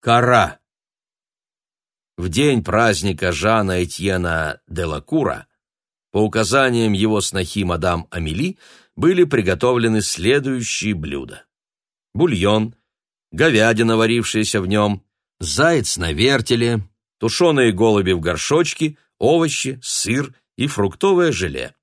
Кора. В день праздника Жана Этьена де Лакура по указаниям его снохи мадам Амели были приготовлены следующие блюда. Бульон, говядина, варившаяся в нем, заяц на вертеле, тушеные голуби в горшочке, овощи, сыр и фруктовое желе.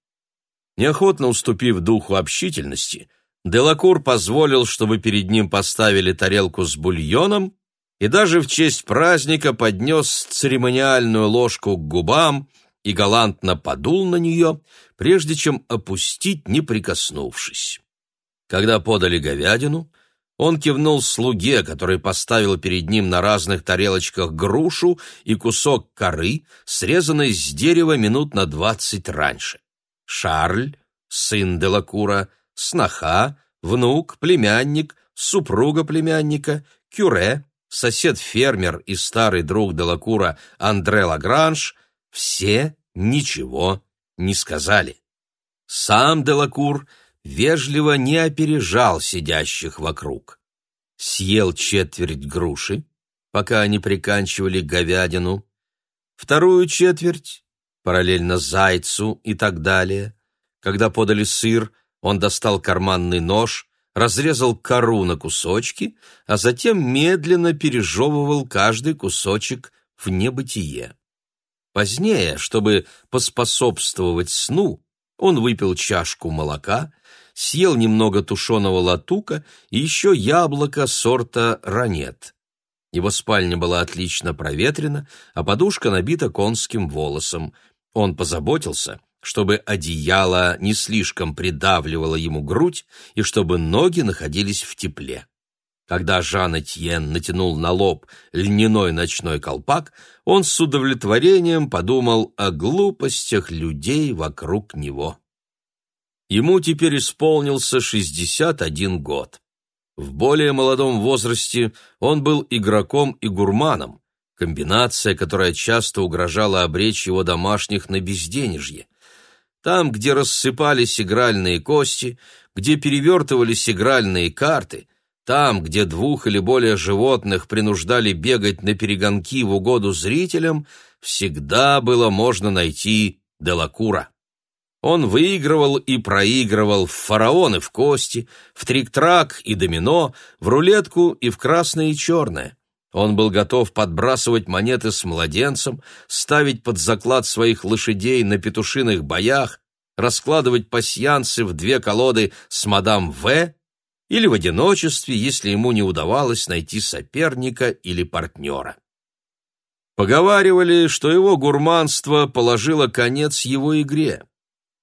Неохотно уступив духу общительности, Делакур позволил, чтобы перед ним поставили тарелку с бульоном и даже в честь праздника поднес церемониальную ложку к губам и галантно подул на нее, прежде чем опустить, не прикоснувшись. Когда подали говядину, он кивнул слуге, который поставил перед ним на разных тарелочках грушу и кусок коры, срезанной с дерева минут на двадцать раньше. Шарль, сын Делакура, сноха, внук, племянник, супруга племянника, кюре, сосед-фермер и старый друг Делакура Андре Лагранж все ничего не сказали. Сам Делакур вежливо не опережал сидящих вокруг. Съел четверть груши, пока они приканчивали говядину, вторую четверть, параллельно зайцу и так далее. Когда подали сыр, он достал карманный нож, разрезал кору на кусочки, а затем медленно пережевывал каждый кусочек в небытие. Позднее, чтобы поспособствовать сну, он выпил чашку молока, съел немного тушеного латука и еще яблоко сорта ранет. Его спальня была отлично проветрена, а подушка набита конским волосом. Он позаботился, чтобы одеяло не слишком придавливало ему грудь и чтобы ноги находились в тепле. Когда Жан Этьен натянул на лоб льняной ночной колпак, он с удовлетворением подумал о глупостях людей вокруг него. Ему теперь исполнился 61 год. В более молодом возрасте он был игроком и гурманом, комбинация, которая часто угрожала обречь его домашних на безденежье. Там, где рассыпались игральные кости, где перевертывались игральные карты, там, где двух или более животных принуждали бегать на перегонки в угоду зрителям, всегда было можно найти Делакура. Он выигрывал и проигрывал в фараоны в кости, в трик-трак и домино, в рулетку и в красное и черное. Он был готов подбрасывать монеты с младенцем, ставить под заклад своих лошадей на петушиных боях, раскладывать пасьянцы в две колоды с мадам В или в одиночестве, если ему не удавалось найти соперника или партнера. Поговаривали, что его гурманство положило конец его игре.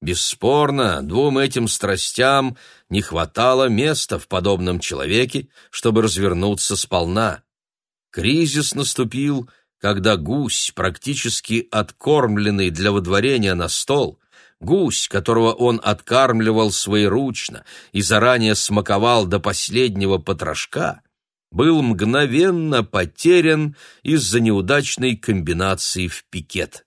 Бесспорно, двум этим страстям не хватало места в подобном человеке, чтобы развернуться сполна. Кризис наступил, когда гусь, практически откормленный для водворения на стол, гусь, которого он откармливал своеручно и заранее смаковал до последнего потрошка, был мгновенно потерян из-за неудачной комбинации в пикет.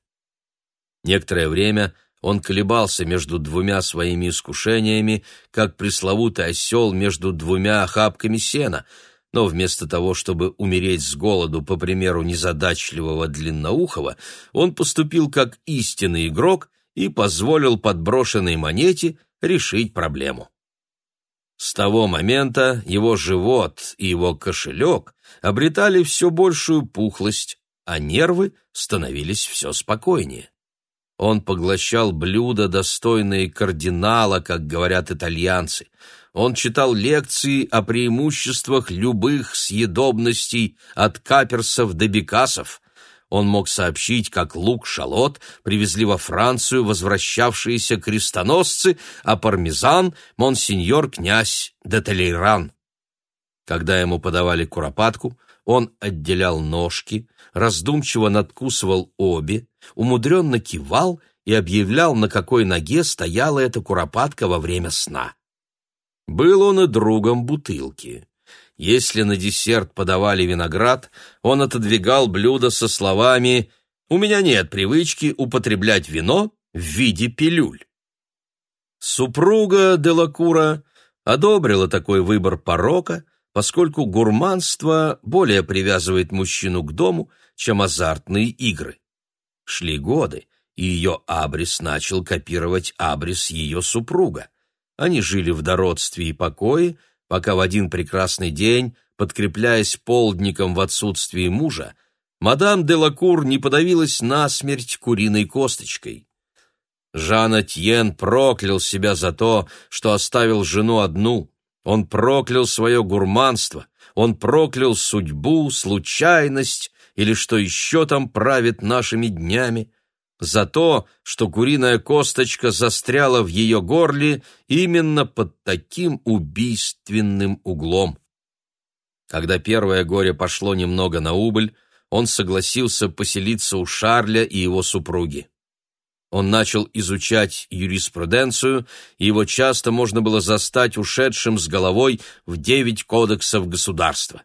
Некоторое время он колебался между двумя своими искушениями, как пресловутый осел между двумя охапками сена — но вместо того, чтобы умереть с голоду, по примеру незадачливого длинноухого, он поступил как истинный игрок и позволил подброшенной монете решить проблему. С того момента его живот и его кошелек обретали все большую пухлость, а нервы становились все спокойнее. Он поглощал блюда, достойные кардинала, как говорят итальянцы. Он читал лекции о преимуществах любых съедобностей от каперсов до бекасов. Он мог сообщить, как лук-шалот привезли во Францию возвращавшиеся крестоносцы, а пармезан — монсеньор-князь де Толейран. Когда ему подавали куропатку, он отделял ножки, раздумчиво надкусывал обе, умудренно кивал и объявлял, на какой ноге стояла эта куропатка во время сна. Был он и другом бутылки. Если на десерт подавали виноград, он отодвигал блюдо со словами «У меня нет привычки употреблять вино в виде пилюль». Супруга Делакура одобрила такой выбор порока, поскольку гурманство более привязывает мужчину к дому, чем азартные игры. Шли годы, и ее абрис начал копировать абрис ее супруга. Они жили в дородстве и покое, пока в один прекрасный день, подкрепляясь полдником в отсутствии мужа, мадам де Лакур не подавилась насмерть куриной косточкой. Жан Этьен проклял себя за то, что оставил жену одну. Он проклял свое гурманство, он проклял судьбу, случайность или что еще там правит нашими днями, за то, что куриная косточка застряла в ее горле именно под таким убийственным углом. Когда первое горе пошло немного на убыль, он согласился поселиться у Шарля и его супруги. Он начал изучать юриспруденцию, и его часто можно было застать ушедшим с головой в девять кодексов государства.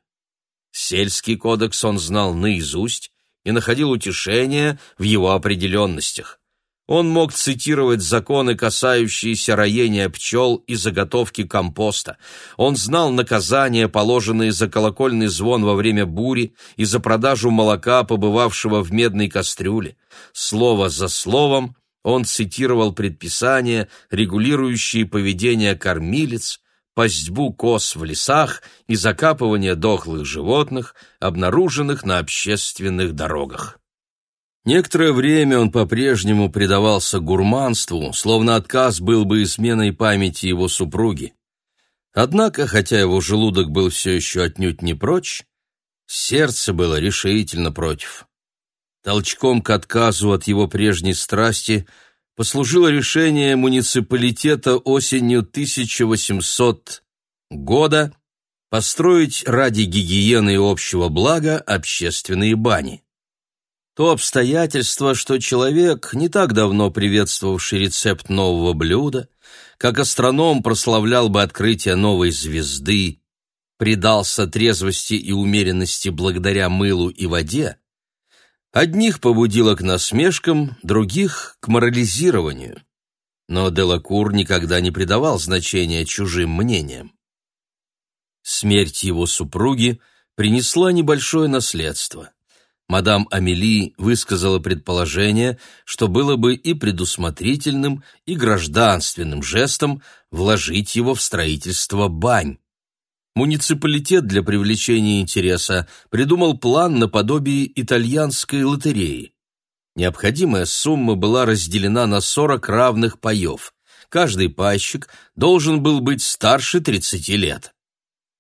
Сельский кодекс он знал наизусть и находил утешение в его определенностях. Он мог цитировать законы, касающиеся роения пчел и заготовки компоста. Он знал наказания, положенные за колокольный звон во время бури и за продажу молока, побывавшего в медной кастрюле. Слово за словом он цитировал предписания, регулирующие поведение кормилец, пастьбу коз в лесах и закапывание дохлых животных, обнаруженных на общественных дорогах. Некоторое время он по-прежнему предавался гурманству, словно отказ был бы изменой памяти его супруги. Однако, хотя его желудок был все еще отнюдь не прочь, сердце было решительно против. Толчком к отказу от его прежней страсти послужило решение муниципалитета осенью 1800 года построить ради гигиены и общего блага общественные бани. То обстоятельство, что человек, не так давно приветствовавший рецепт нового блюда, как астроном прославлял бы открытие новой звезды, предался трезвости и умеренности благодаря мылу и воде, одних побудило к насмешкам, других — к морализированию. Но Делакур никогда не придавал значения чужим мнениям. Смерть его супруги принесла небольшое наследство мадам Амели высказала предположение, что было бы и предусмотрительным, и гражданственным жестом вложить его в строительство бань. Муниципалитет для привлечения интереса придумал план наподобие итальянской лотереи. Необходимая сумма была разделена на 40 равных паев. Каждый пайщик должен был быть старше 30 лет.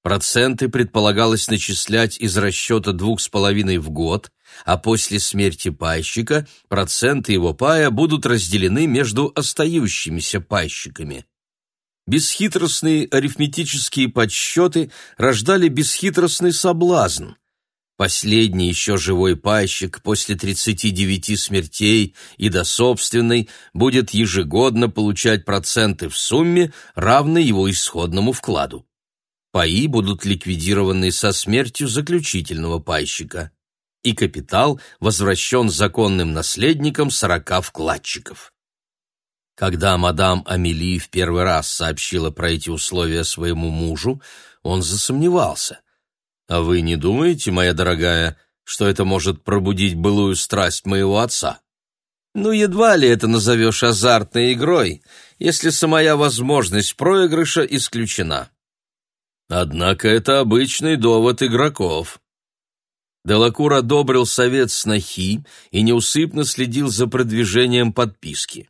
Проценты предполагалось начислять из расчета двух с половиной в год, а после смерти пайщика проценты его пая будут разделены между остающимися пайщиками. Бесхитростные арифметические подсчеты рождали бесхитростный соблазн. Последний еще живой пайщик после 39 смертей и до собственной будет ежегодно получать проценты в сумме, равной его исходному вкладу. Паи будут ликвидированы со смертью заключительного пайщика и капитал возвращен законным наследникам сорока вкладчиков. Когда мадам Амели в первый раз сообщила про эти условия своему мужу, он засомневался. «А вы не думаете, моя дорогая, что это может пробудить былую страсть моего отца?» «Ну, едва ли это назовешь азартной игрой, если самая возможность проигрыша исключена». «Однако это обычный довод игроков», Делакур одобрил совет снохи и неусыпно следил за продвижением подписки.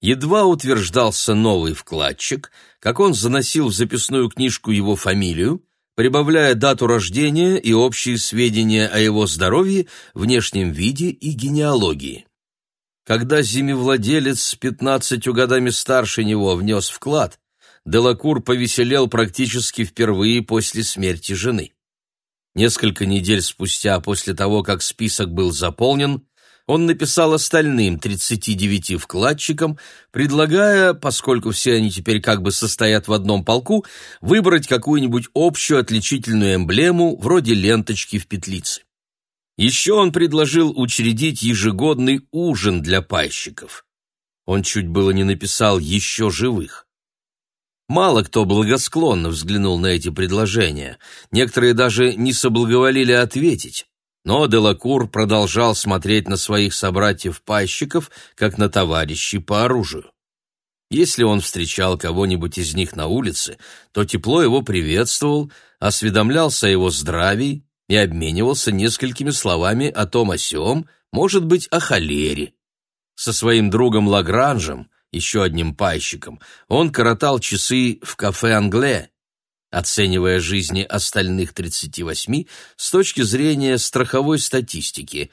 Едва утверждался новый вкладчик, как он заносил в записную книжку его фамилию, прибавляя дату рождения и общие сведения о его здоровье, внешнем виде и генеалогии. Когда землевладелец с пятнадцатью годами старше него внес вклад, Делакур повеселел практически впервые после смерти жены. Несколько недель спустя, после того, как список был заполнен, он написал остальным 39 вкладчикам, предлагая, поскольку все они теперь как бы состоят в одном полку, выбрать какую-нибудь общую отличительную эмблему вроде ленточки в петлице. Еще он предложил учредить ежегодный ужин для пайщиков. Он чуть было не написал «еще живых». Мало кто благосклонно взглянул на эти предложения, некоторые даже не соблаговолили ответить, но Делакур продолжал смотреть на своих собратьев-пайщиков, как на товарищей по оружию. Если он встречал кого-нибудь из них на улице, то тепло его приветствовал, осведомлялся о его здравии и обменивался несколькими словами о том о сём, может быть, о холере. Со своим другом Лагранжем, еще одним пайщиком, он коротал часы в кафе «Англе», оценивая жизни остальных 38 с точки зрения страховой статистики.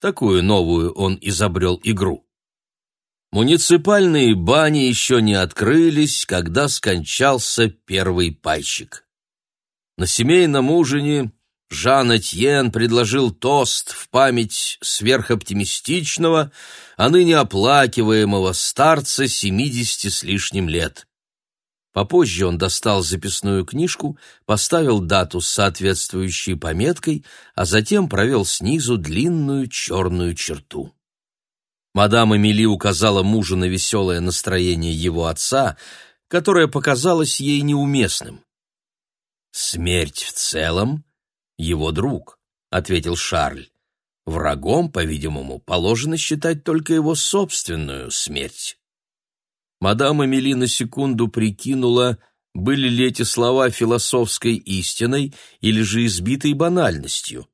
Такую новую он изобрел игру. Муниципальные бани еще не открылись, когда скончался первый пайщик. На семейном ужине Жан Этьен предложил тост в память сверхоптимистичного, а ныне оплакиваемого старца семидесяти с лишним лет. Попозже он достал записную книжку, поставил дату с соответствующей пометкой, а затем провел снизу длинную черную черту. Мадам Эмили указала мужу на веселое настроение его отца, которое показалось ей неуместным. «Смерть в целом — его друг», — ответил Шарль. «Врагом, по-видимому, положено считать только его собственную смерть». Мадам Эмили на секунду прикинула, были ли эти слова философской истиной или же избитой банальностью.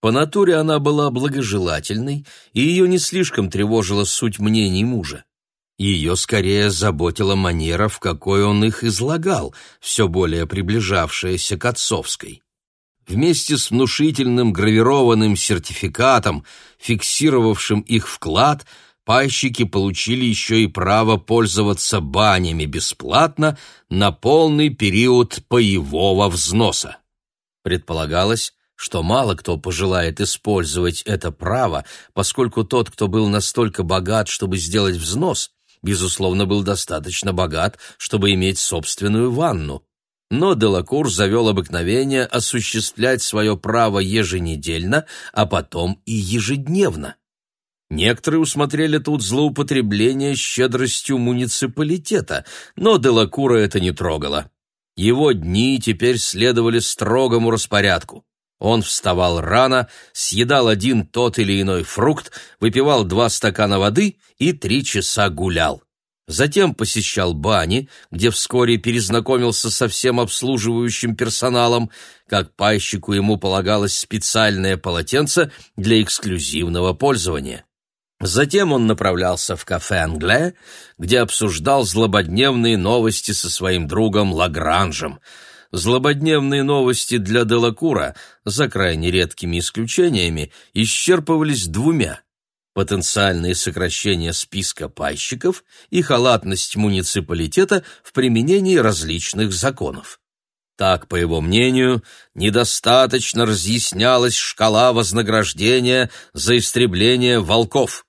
По натуре она была благожелательной, и ее не слишком тревожила суть мнений мужа. Ее скорее заботила манера, в какой он их излагал, все более приближавшаяся к отцовской. Вместе с внушительным гравированным сертификатом, фиксировавшим их вклад, пайщики получили еще и право пользоваться банями бесплатно на полный период паевого взноса. Предполагалось, что мало кто пожелает использовать это право, поскольку тот, кто был настолько богат, чтобы сделать взнос, безусловно, был достаточно богат, чтобы иметь собственную ванну. Но Делакур завел обыкновение осуществлять свое право еженедельно, а потом и ежедневно. Некоторые усмотрели тут злоупотребление щедростью муниципалитета, но Делакура это не трогало. Его дни теперь следовали строгому распорядку. Он вставал рано, съедал один тот или иной фрукт, выпивал два стакана воды и три часа гулял. Затем посещал бани, где вскоре перезнакомился со всем обслуживающим персоналом, как пайщику ему полагалось специальное полотенце для эксклюзивного пользования. Затем он направлялся в кафе «Англе», где обсуждал злободневные новости со своим другом Лагранжем — злободневные новости для Делакура, за крайне редкими исключениями, исчерпывались двумя – потенциальные сокращения списка пайщиков и халатность муниципалитета в применении различных законов. Так, по его мнению, недостаточно разъяснялась шкала вознаграждения за истребление волков.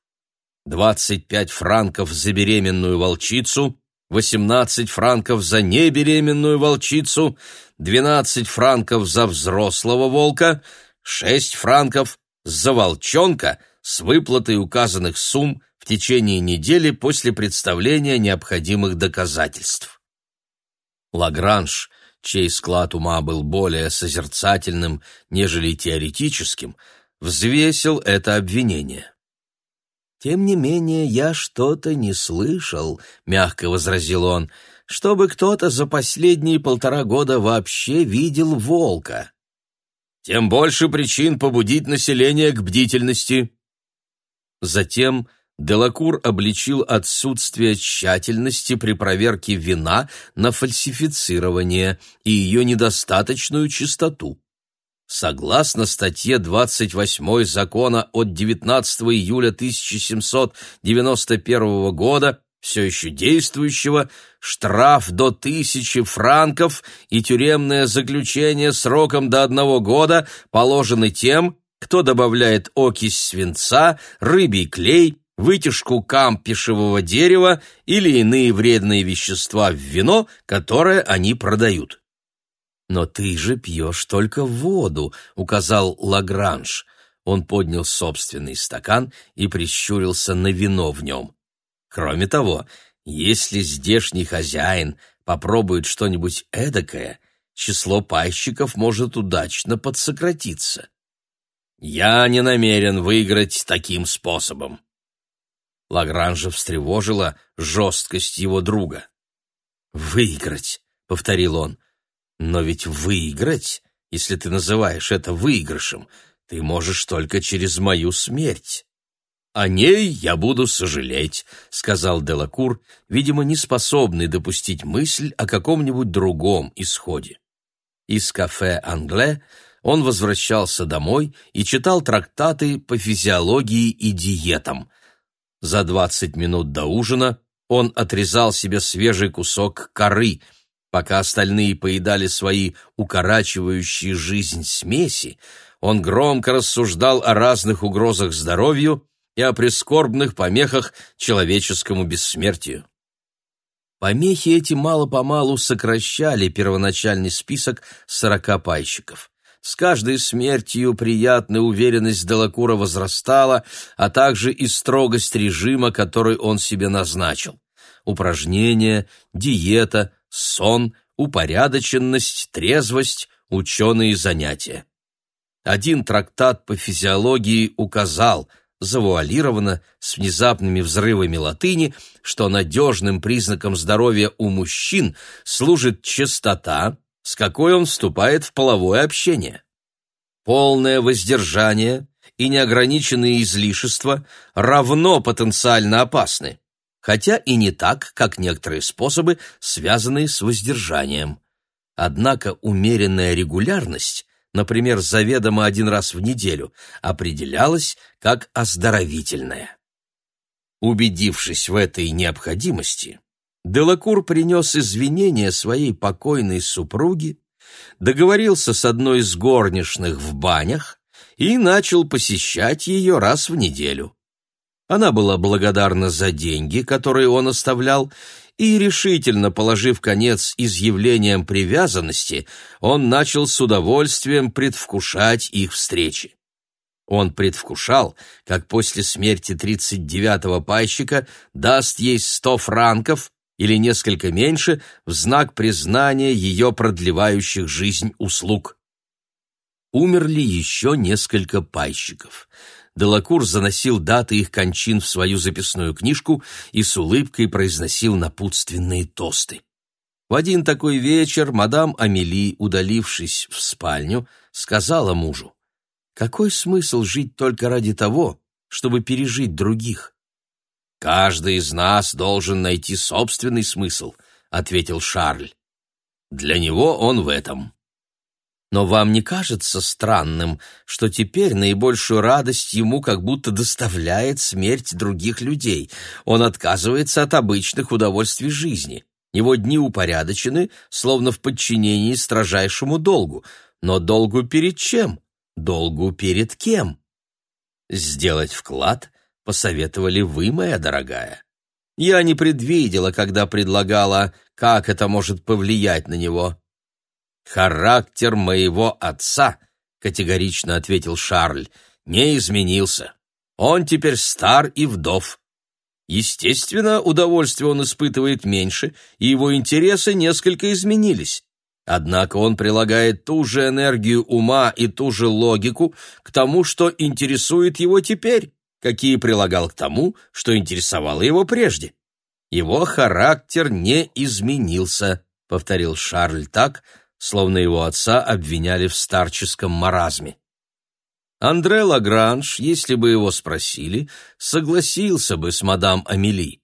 25 франков за беременную волчицу, 18 франков за небеременную волчицу, 12 франков за взрослого волка, 6 франков за волчонка с выплатой указанных сумм в течение недели после представления необходимых доказательств. Лагранж, чей склад ума был более созерцательным, нежели теоретическим, взвесил это обвинение. «Тем не менее, я что-то не слышал», — мягко возразил он, «чтобы кто-то за последние полтора года вообще видел волка». «Тем больше причин побудить население к бдительности». Затем Делакур обличил отсутствие тщательности при проверке вина на фальсифицирование и ее недостаточную чистоту. Согласно статье 28 закона от 19 июля 1791 года, все еще действующего, штраф до тысячи франков и тюремное заключение сроком до одного года положены тем, кто добавляет окись свинца, рыбий клей, вытяжку кампишевого дерева или иные вредные вещества в вино, которое они продают. «Но ты же пьешь только воду», — указал Лагранж. Он поднял собственный стакан и прищурился на вино в нем. «Кроме того, если здешний хозяин попробует что-нибудь эдакое, число пайщиков может удачно подсократиться. Я не намерен выиграть таким способом. Лагранжа встревожила жесткость его друга. «Выиграть», — повторил он. «Но ведь выиграть, если ты называешь это выигрышем, ты можешь только через мою смерть». «О ней я буду сожалеть», — сказал Делакур, видимо, не способный допустить мысль о каком-нибудь другом исходе. Из кафе «Англе» он возвращался домой и читал трактаты по физиологии и диетам. За двадцать минут до ужина он отрезал себе свежий кусок коры, пока остальные поедали свои укорачивающие жизнь смеси, он громко рассуждал о разных угрозах здоровью и о прискорбных помехах человеческому бессмертию. Помехи эти мало-помалу сокращали первоначальный список сорока пайщиков. С каждой смертью приятная уверенность Делакура возрастала, а также и строгость режима, который он себе назначил. Упражнения, диета, сон, упорядоченность, трезвость, ученые занятия. Один трактат по физиологии указал – завуалировано, с внезапными взрывами латыни, что надежным признаком здоровья у мужчин служит чистота, с какой он вступает в половое общение. Полное воздержание и неограниченные излишества равно потенциально опасны, хотя и не так, как некоторые способы, связанные с воздержанием. Однако умеренная регулярность например, заведомо один раз в неделю, определялась как оздоровительная. Убедившись в этой необходимости, Делакур принес извинения своей покойной супруге, договорился с одной из горничных в банях и начал посещать ее раз в неделю. Она была благодарна за деньги, которые он оставлял, и, решительно положив конец изъявлениям привязанности, он начал с удовольствием предвкушать их встречи. Он предвкушал, как после смерти тридцать девятого пайщика даст ей сто франков или несколько меньше в знак признания ее продлевающих жизнь услуг. Умерли еще несколько пайщиков — Делакур заносил даты их кончин в свою записную книжку и с улыбкой произносил напутственные тосты. В один такой вечер мадам Амели, удалившись в спальню, сказала мужу, «Какой смысл жить только ради того, чтобы пережить других?» «Каждый из нас должен найти собственный смысл», — ответил Шарль. «Для него он в этом. Но вам не кажется странным, что теперь наибольшую радость ему как будто доставляет смерть других людей? Он отказывается от обычных удовольствий жизни. Его дни упорядочены, словно в подчинении строжайшему долгу. Но долгу перед чем? Долгу перед кем? Сделать вклад посоветовали вы, моя дорогая. Я не предвидела, когда предлагала, как это может повлиять на него. «Характер моего отца», — категорично ответил Шарль, — «не изменился. Он теперь стар и вдов. Естественно, удовольствие он испытывает меньше, и его интересы несколько изменились. Однако он прилагает ту же энергию ума и ту же логику к тому, что интересует его теперь, какие прилагал к тому, что интересовало его прежде. Его характер не изменился, повторил Шарль так, словно его отца обвиняли в старческом маразме. Андре Лагранж, если бы его спросили, согласился бы с мадам Амели.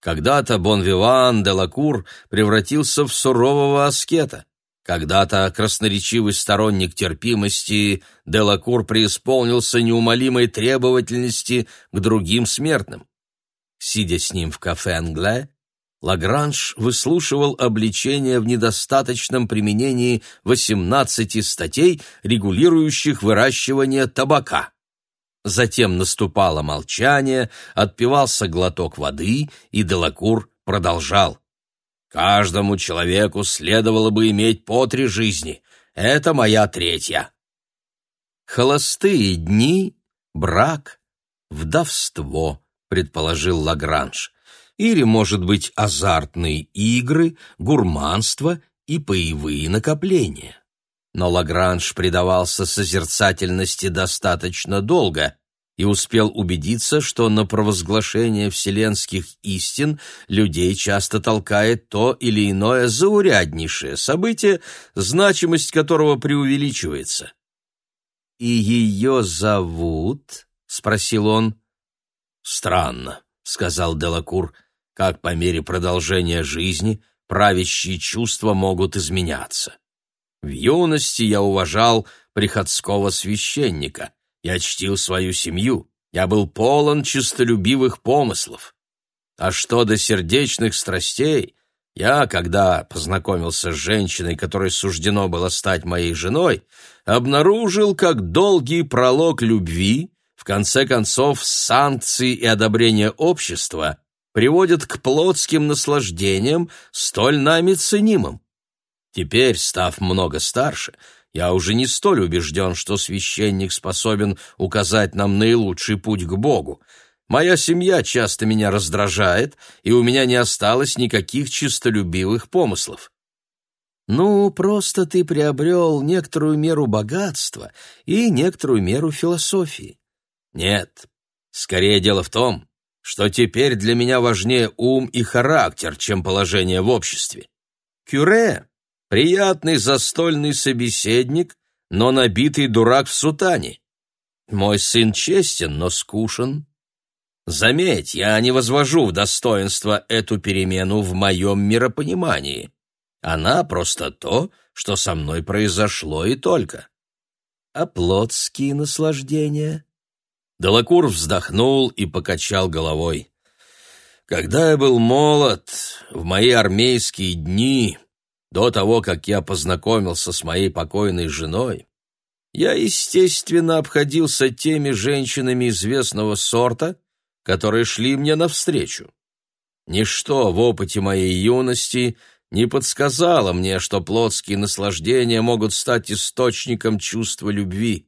Когда-то Бонвиван де Лакур превратился в сурового аскета. Когда-то красноречивый сторонник терпимости де Лакур преисполнился неумолимой требовательности к другим смертным. Сидя с ним в кафе «Англе», Лагранж выслушивал обличения в недостаточном применении 18 статей, регулирующих выращивание табака. Затем наступало молчание, отпивался глоток воды, и Делакур продолжал. «Каждому человеку следовало бы иметь по три жизни. Это моя третья». «Холостые дни, брак, вдовство», — предположил Лагранж или, может быть, азартные игры, гурманство и паевые накопления. Но Лагранж предавался созерцательности достаточно долго и успел убедиться, что на провозглашение вселенских истин людей часто толкает то или иное зауряднейшее событие, значимость которого преувеличивается. «И ее зовут?» — спросил он. «Странно», — сказал Делакур, — «как по мере продолжения жизни правящие чувства могут изменяться. В юности я уважал приходского священника, я чтил свою семью, я был полон честолюбивых помыслов. А что до сердечных страстей, я, когда познакомился с женщиной, которой суждено было стать моей женой, обнаружил, как долгий пролог любви, в конце концов, санкции и одобрение общества приводят к плотским наслаждениям, столь нами ценимым. Теперь, став много старше, я уже не столь убежден, что священник способен указать нам наилучший путь к Богу. Моя семья часто меня раздражает, и у меня не осталось никаких чистолюбивых помыслов. Ну, просто ты приобрел некоторую меру богатства и некоторую меру философии. Нет, скорее дело в том, что теперь для меня важнее ум и характер, чем положение в обществе. Кюре Приятный застольный собеседник, но набитый дурак в сутане. Мой сын честен, но скушен. Заметь, я не возвожу в достоинство эту перемену в моем миропонимании. Она просто то, что со мной произошло и только. А плотские наслаждения? Делакур вздохнул и покачал головой. Когда я был молод, в мои армейские дни, до того, как я познакомился с моей покойной женой, я, естественно, обходился теми женщинами известного сорта, которые шли мне навстречу. Ничто в опыте моей юности не подсказало мне, что плотские наслаждения могут стать источником чувства любви.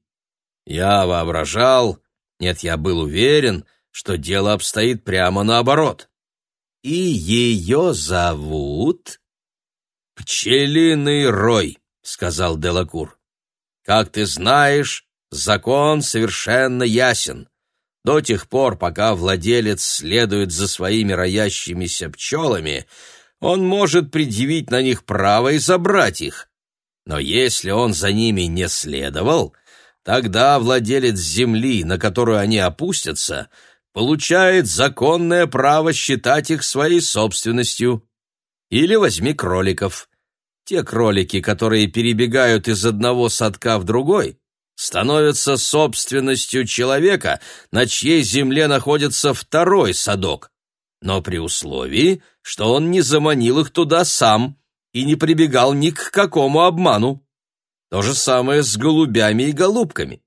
Я воображал, нет, я был уверен, что дело обстоит прямо наоборот. «И ее зовут?» «Пчелиный рой», — сказал Делакур. «Как ты знаешь, закон совершенно ясен. До тех пор, пока владелец следует за своими роящимися пчелами, он может предъявить на них право и забрать их. Но если он за ними не следовал, тогда владелец земли, на которую они опустятся, получает законное право считать их своей собственностью. Или возьми кроликов. Те кролики, которые перебегают из одного садка в другой, становятся собственностью человека, на чьей земле находится второй садок, но при условии, что он не заманил их туда сам и не прибегал ни к какому обману. То же самое с голубями и голубками.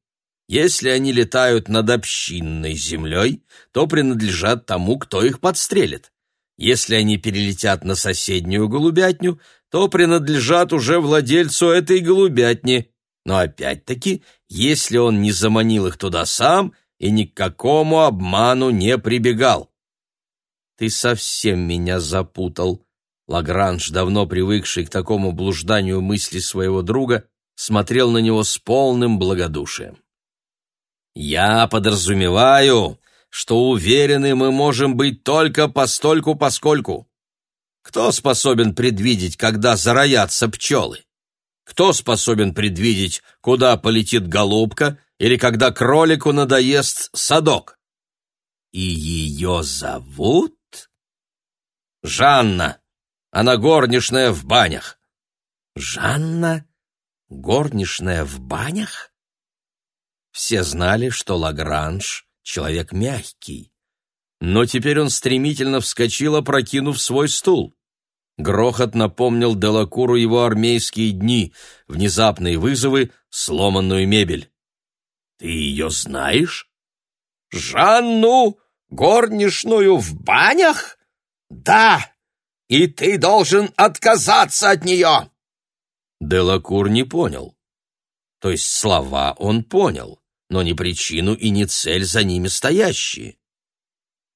Если они летают над общинной землей, то принадлежат тому, кто их подстрелит. Если они перелетят на соседнюю голубятню, то принадлежат уже владельцу этой голубятни. Но опять-таки, если он не заманил их туда сам и ни к какому обману не прибегал. «Ты совсем меня запутал», Лагранж, давно привыкший к такому блужданию мысли своего друга, смотрел на него с полным благодушием. «Я подразумеваю, что уверены мы можем быть только постольку поскольку. Кто способен предвидеть, когда зароятся пчелы? Кто способен предвидеть, куда полетит голубка или когда кролику надоест садок? И ее зовут? Жанна. Она горничная в банях. Жанна? Горничная в банях? Все знали, что Лагранж человек мягкий. Но теперь он стремительно вскочил, опрокинув свой стул. Грохот напомнил Делакуру его армейские дни, внезапные вызовы, сломанную мебель. «Ты ее знаешь?» «Жанну, горничную в банях?» «Да, и ты должен отказаться от нее!» Делакур не понял. То есть слова он понял но не причину и не цель за ними стоящие.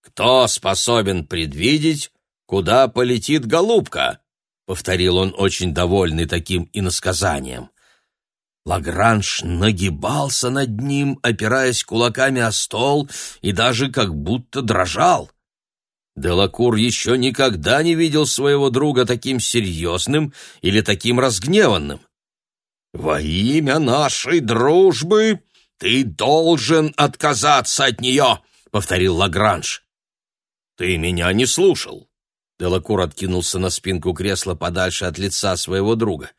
Кто способен предвидеть, куда полетит голубка? повторил он, очень довольный таким иносказанием. Лагранж нагибался над ним, опираясь кулаками о стол, и даже как будто дрожал. Делакур еще никогда не видел своего друга таким серьезным или таким разгневанным. «Во имя нашей дружбы ты должен отказаться от нее», — повторил Лагранж. «Ты меня не слушал». Делакур откинулся на спинку кресла подальше от лица своего друга.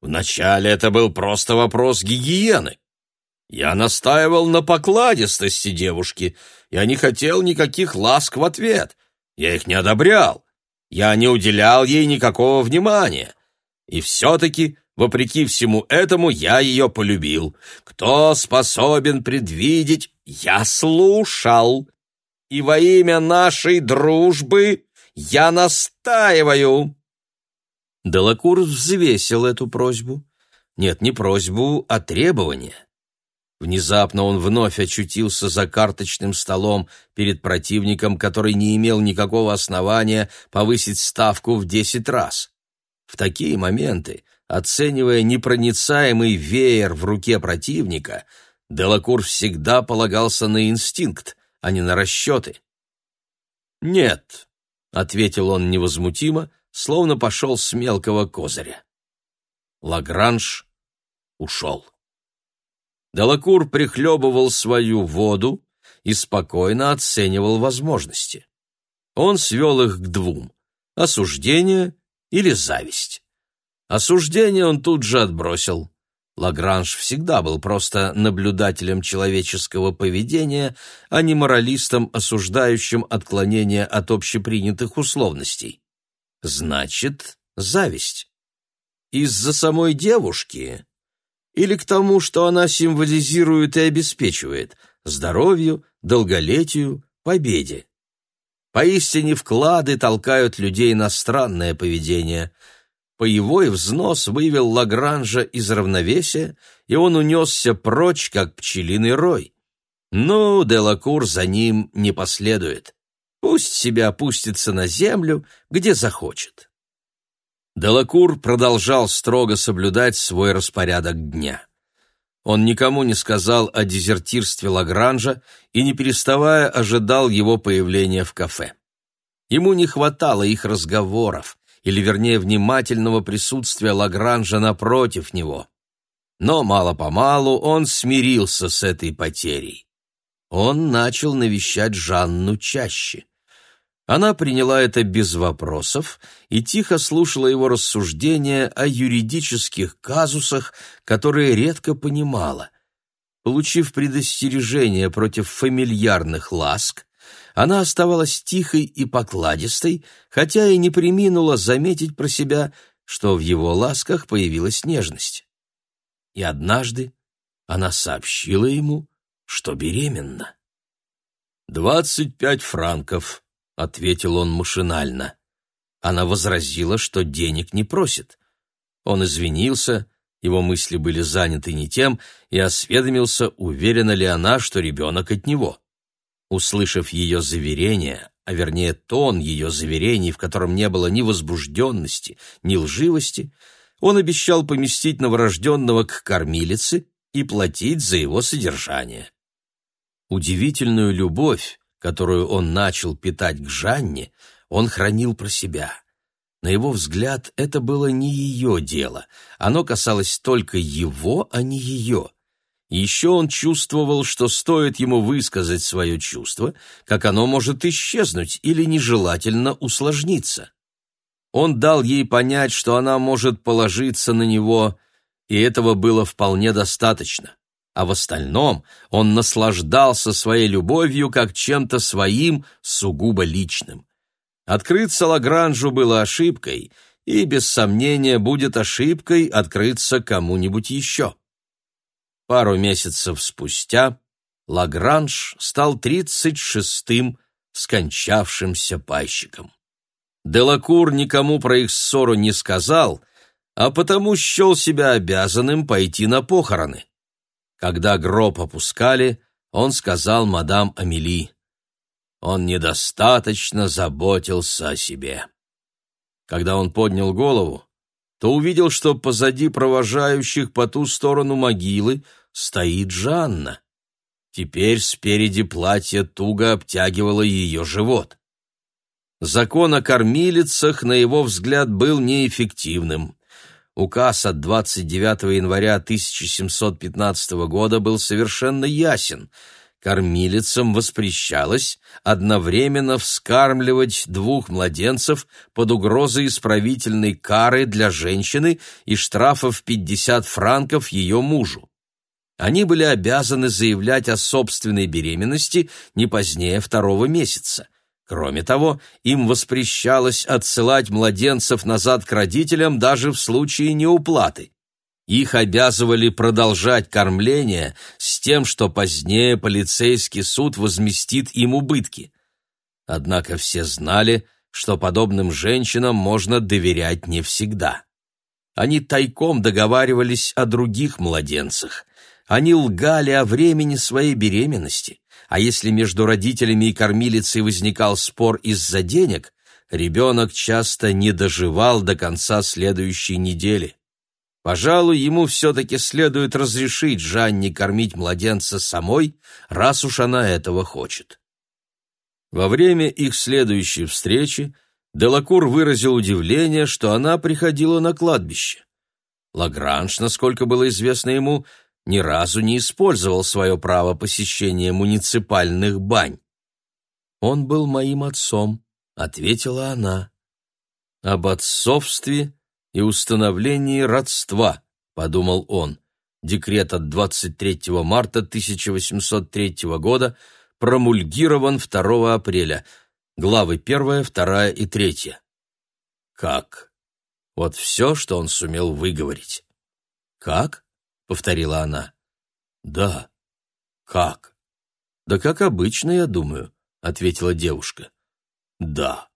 Вначале это был просто вопрос гигиены. Я настаивал на покладистости девушки. Я не хотел никаких ласк в ответ. Я их не одобрял. Я не уделял ей никакого внимания. И все-таки, вопреки всему этому, я ее полюбил. Кто способен предвидеть, я слушал. И во имя нашей дружбы я настаиваю. Делакур взвесил эту просьбу. Нет, не просьбу, а требование. Внезапно он вновь очутился за карточным столом перед противником, который не имел никакого основания повысить ставку в десять раз. В такие моменты, оценивая непроницаемый веер в руке противника, Делакур всегда полагался на инстинкт, а не на расчеты. «Нет», — ответил он невозмутимо, — словно пошел с мелкого козыря. Лагранж ушел. Делакур прихлебывал свою воду и спокойно оценивал возможности. Он свел их к двум — осуждение или зависть. Осуждение он тут же отбросил. Лагранж всегда был просто наблюдателем человеческого поведения, а не моралистом, осуждающим отклонение от общепринятых условностей. Значит, зависть. Из-за самой девушки? Или к тому, что она символизирует и обеспечивает здоровью, долголетию, победе? Поистине вклады толкают людей на странное поведение. Поевой взнос вывел Лагранжа из равновесия, и он унесся прочь, как пчелиный рой. Ну, Делакур за ним не последует. Пусть себя опустится на землю, где захочет. Делакур продолжал строго соблюдать свой распорядок дня. Он никому не сказал о дезертирстве Лагранжа и, не переставая, ожидал его появления в кафе. Ему не хватало их разговоров, или, вернее, внимательного присутствия Лагранжа напротив него. Но мало-помалу он смирился с этой потерей. Он начал навещать Жанну чаще. Она приняла это без вопросов и тихо слушала его рассуждения о юридических казусах, которые редко понимала. Получив предостережение против фамильярных ласк, она оставалась тихой и покладистой, хотя и не приминула заметить про себя, что в его ласках появилась нежность. И однажды она сообщила ему, что беременна. «Двадцать пять франков», — ответил он машинально. Она возразила, что денег не просит. Он извинился, его мысли были заняты не тем, и осведомился, уверена ли она, что ребенок от него. Услышав ее заверение, а вернее тон ее заверений, в котором не было ни возбужденности, ни лживости, он обещал поместить новорожденного к кормилице и платить за его содержание. Удивительную любовь, которую он начал питать к Жанне, он хранил про себя. На его взгляд, это было не ее дело, оно касалось только его, а не ее. Еще он чувствовал, что стоит ему высказать свое чувство, как оно может исчезнуть или нежелательно усложниться. Он дал ей понять, что она может положиться на него, и этого было вполне достаточно а в остальном он наслаждался своей любовью как чем-то своим сугубо личным. Открыться Лагранжу было ошибкой, и, без сомнения, будет ошибкой открыться кому-нибудь еще. Пару месяцев спустя Лагранж стал тридцать шестым скончавшимся пайщиком. Делакур никому про их ссору не сказал, а потому счел себя обязанным пойти на похороны. Когда гроб опускали, он сказал мадам Амели, он недостаточно заботился о себе. Когда он поднял голову, то увидел, что позади провожающих по ту сторону могилы стоит Жанна. Теперь спереди платье туго обтягивало ее живот. Закон о кормилицах, на его взгляд, был неэффективным. Указ от 29 января 1715 года был совершенно ясен. Кормилицам воспрещалось одновременно вскармливать двух младенцев под угрозой исправительной кары для женщины и штрафов 50 франков ее мужу. Они были обязаны заявлять о собственной беременности не позднее второго месяца. Кроме того, им воспрещалось отсылать младенцев назад к родителям даже в случае неуплаты. Их обязывали продолжать кормление с тем, что позднее полицейский суд возместит им убытки. Однако все знали, что подобным женщинам можно доверять не всегда. Они тайком договаривались о других младенцах. Они лгали о времени своей беременности а если между родителями и кормилицей возникал спор из-за денег, ребенок часто не доживал до конца следующей недели. Пожалуй, ему все-таки следует разрешить Жанне кормить младенца самой, раз уж она этого хочет. Во время их следующей встречи Делакур выразил удивление, что она приходила на кладбище. Лагранж, насколько было известно ему, ни разу не использовал свое право посещения муниципальных бань. «Он был моим отцом», — ответила она. «Об отцовстве и установлении родства», — подумал он. Декрет от 23 марта 1803 года промульгирован 2 апреля. Главы 1, 2 и 3. Как? Вот все, что он сумел выговорить. Как? Повторила она. Да. Как? Да как обычно, я думаю, ответила девушка. Да.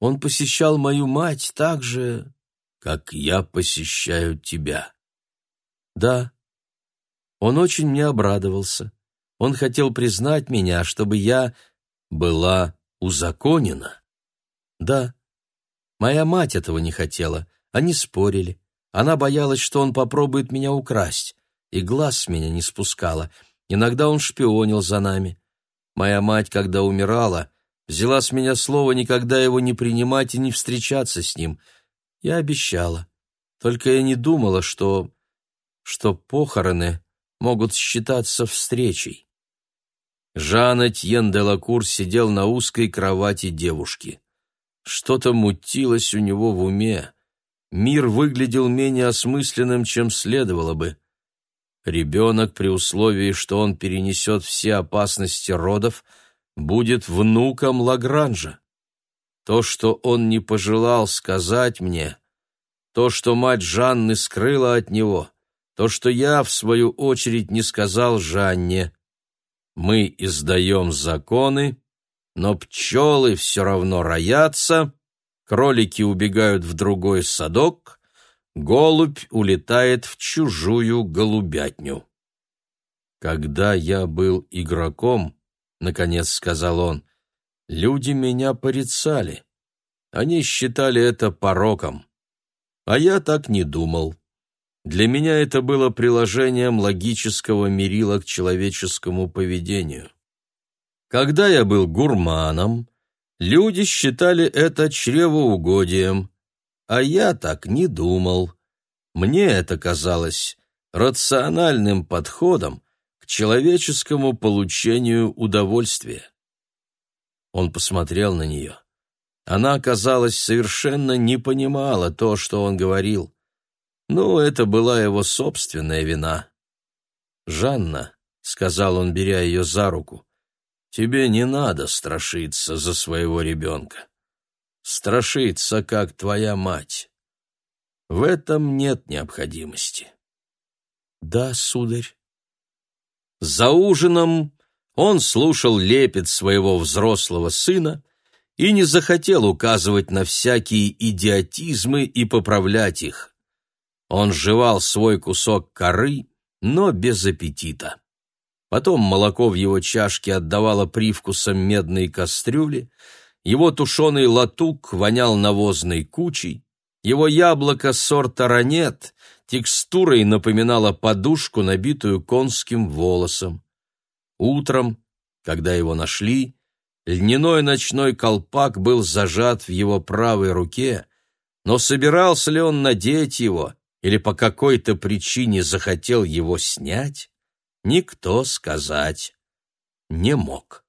Он посещал мою мать так же, как я посещаю тебя. Да. Он очень мне обрадовался. Он хотел признать меня, чтобы я была узаконена. Да. Моя мать этого не хотела. Они спорили. Она боялась, что он попробует меня украсть, и глаз с меня не спускала. Иногда он шпионил за нами. Моя мать, когда умирала, взяла с меня слово никогда его не принимать и не встречаться с ним. Я обещала. Только я не думала, что... что похороны могут считаться встречей. Жан Этьен де Лакур сидел на узкой кровати девушки. Что-то мутилось у него в уме мир выглядел менее осмысленным, чем следовало бы. Ребенок, при условии, что он перенесет все опасности родов, будет внуком Лагранжа. То, что он не пожелал сказать мне, то, что мать Жанны скрыла от него, то, что я, в свою очередь, не сказал Жанне. Мы издаем законы, но пчелы все равно роятся, кролики убегают в другой садок, голубь улетает в чужую голубятню. «Когда я был игроком, — наконец сказал он, — люди меня порицали. Они считали это пороком. А я так не думал. Для меня это было приложением логического мерила к человеческому поведению. Когда я был гурманом, Люди считали это чревоугодием, а я так не думал. Мне это казалось рациональным подходом к человеческому получению удовольствия. Он посмотрел на нее. Она, казалось, совершенно не понимала то, что он говорил. Ну, это была его собственная вина. «Жанна», — сказал он, беря ее за руку, Тебе не надо страшиться за своего ребенка. Страшиться, как твоя мать. В этом нет необходимости. Да, сударь. За ужином он слушал лепет своего взрослого сына и не захотел указывать на всякие идиотизмы и поправлять их. Он жевал свой кусок коры, но без аппетита. Потом молоко в его чашке отдавало привкусом медной кастрюли, его тушеный латук вонял навозной кучей, его яблоко сорта ранет текстурой напоминало подушку, набитую конским волосом. Утром, когда его нашли, льняной ночной колпак был зажат в его правой руке, но собирался ли он надеть его или по какой-то причине захотел его снять, никто сказать не мог.